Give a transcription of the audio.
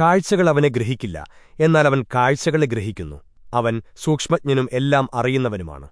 കാഴ്ചകൾ അവനെ ഗ്രഹിക്കില്ല. എന്നാൽ അവൻ കാഴ്ചകളെ ഗ്രഹിക്കുന്നു. അവൻ സൂക്ഷ്മജ്ഞനും എല്ലാം അറിയുന്നവനുമാണ്.